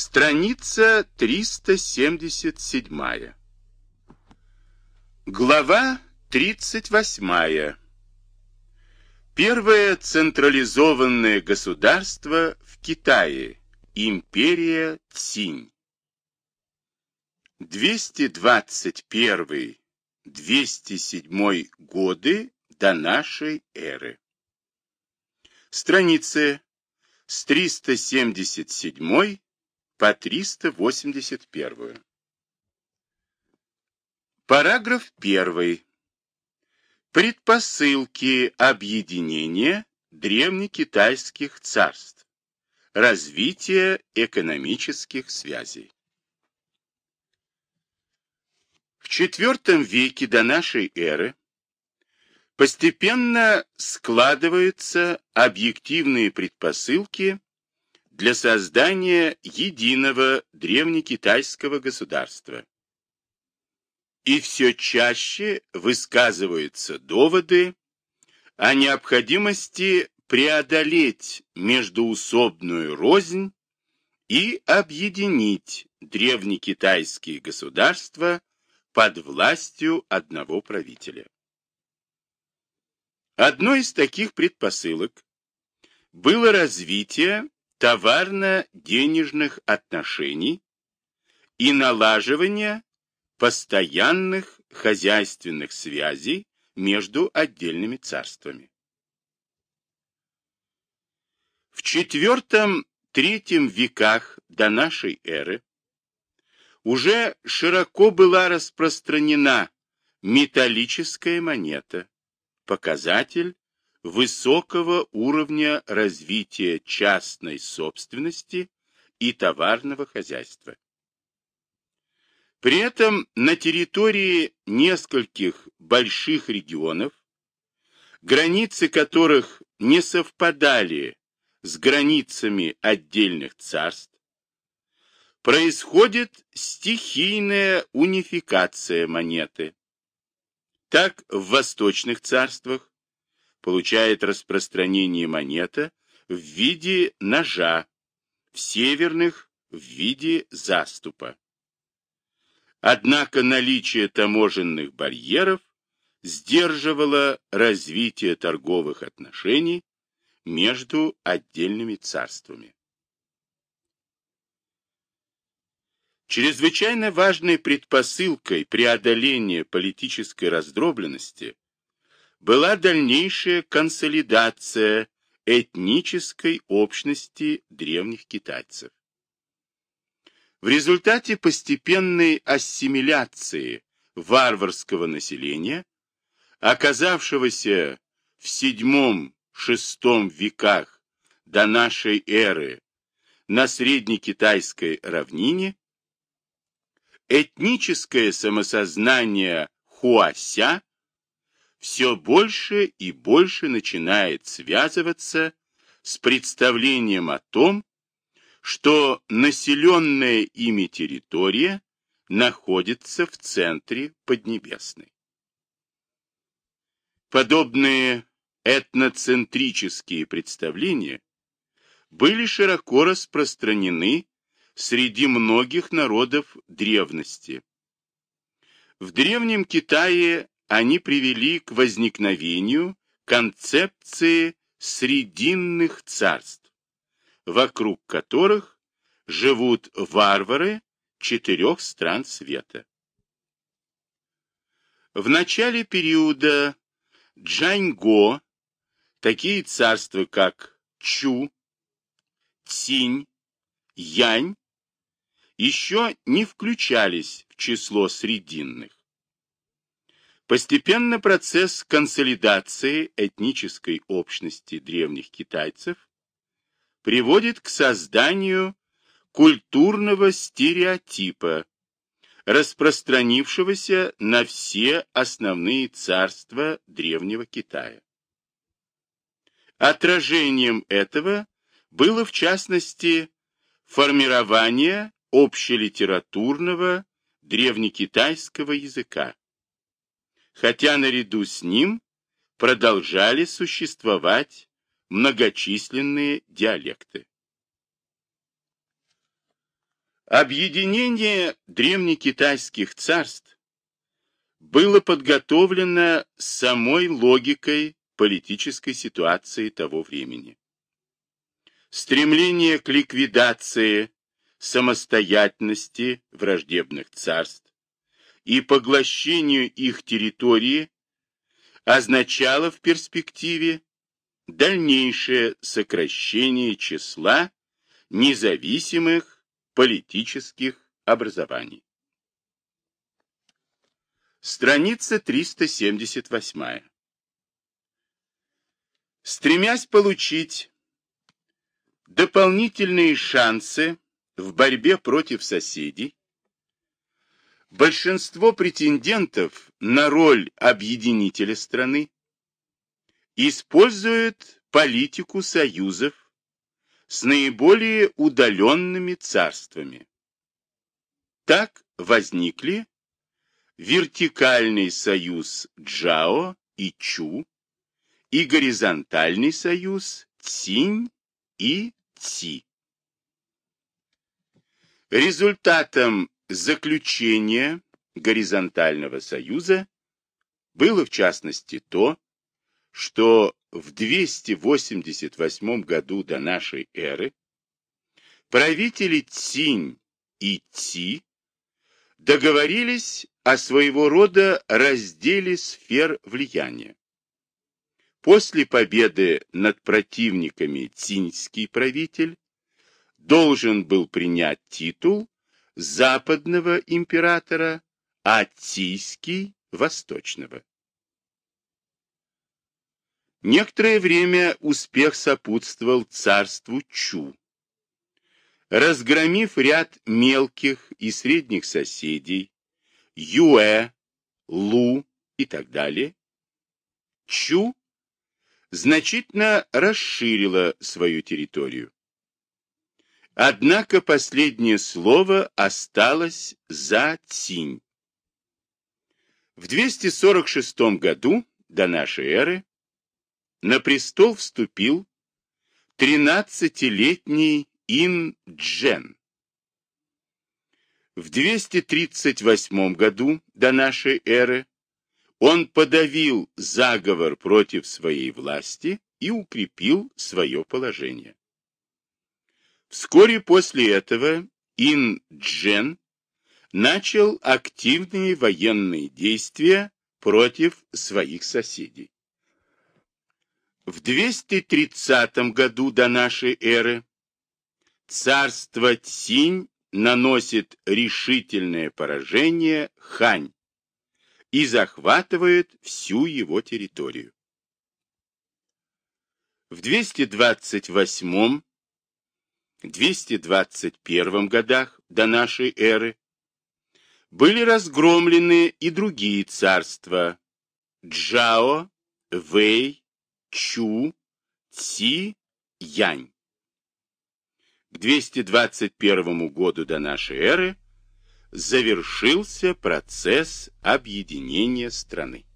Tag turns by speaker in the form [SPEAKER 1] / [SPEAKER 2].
[SPEAKER 1] Страница 377. Глава 38. Первое централизованное государство в Китае. Империя Цинь. 221-207 годы до нашей эры. Страницы с 377 по 381. Параграф 1. Предпосылки объединения древнекитайских царств. Развитие экономических связей. В IV веке до нашей эры постепенно складываются объективные предпосылки для создания единого древнекитайского государства. И все чаще высказываются доводы о необходимости преодолеть междуусобную рознь и объединить древнекитайские государства под властью одного правителя. Одной из таких предпосылок было развитие товарно-денежных отношений и налаживание постоянных хозяйственных связей между отдельными царствами. В IV-III веках до нашей эры уже широко была распространена металлическая монета, показатель высокого уровня развития частной собственности и товарного хозяйства. При этом на территории нескольких больших регионов, границы которых не совпадали с границами отдельных царств, происходит стихийная унификация монеты. Так в восточных царствах получает распространение монета в виде ножа, в северных в виде заступа. Однако наличие таможенных барьеров сдерживало развитие торговых отношений между отдельными царствами. Чрезвычайно важной предпосылкой преодоления политической раздробленности была дальнейшая консолидация этнической общности древних китайцев. В результате постепенной ассимиляции варварского населения, оказавшегося в VII-VI веках до нашей эры на среднекитайской равнине, этническое самосознание Хуася все больше и больше начинает связываться с представлением о том, что населенная ими территория находится в центре Поднебесной. Подобные этноцентрические представления были широко распространены среди многих народов древности. В Древнем Китае они привели к возникновению концепции срединных царств, вокруг которых живут варвары четырех стран света. В начале периода Джаньго такие царства, как Чу, Цинь, Янь, еще не включались в число срединных. Постепенно процесс консолидации этнической общности древних китайцев приводит к созданию культурного стереотипа, распространившегося на все основные царства древнего Китая. Отражением этого было в частности формирование общелитературного древнекитайского языка, хотя наряду с ним продолжали существовать многочисленные диалекты. Объединение древнекитайских царств было подготовлено самой логикой политической ситуации того времени. Стремление к ликвидации самостоятельности враждебных царств и поглощению их территории означало в перспективе дальнейшее сокращение числа независимых политических образований. Страница 378. Стремясь получить дополнительные шансы в борьбе против соседей, большинство претендентов на роль объединителя страны используют политику союзов с наиболее удаленными царствами. Так возникли вертикальный союз Джао и Чу и горизонтальный союз Цинь и Ци. Результатом заключения горизонтального союза было в частности то, что в 288 году до нашей эры правители Цинь и Ци договорились о своего рода разделе сфер влияния. После победы над противниками циньский правитель должен был принять титул западного императора, а Цийский – восточного. Некоторое время успех сопутствовал царству Чу. Разгромив ряд мелких и средних соседей, Юэ, Лу и так далее, Чу значительно расширила свою территорию. Однако последнее слово осталось за Цинь. В 246 году до нашей эры на престол вступил 13-летний Ин Джен. В 238 году до нашей эры он подавил заговор против своей власти и укрепил свое положение. Вскоре после этого Ин Джен начал активные военные действия против своих соседей. В 230 году до нашей эры царство Цинь наносит решительное поражение Хань и захватывает всю его территорию. В 228 221 годах до нашей эры были разгромлены и другие царства Джао, Вэй, Чу, Ци, Янь. К 221 году до нашей эры завершился процесс объединения страны.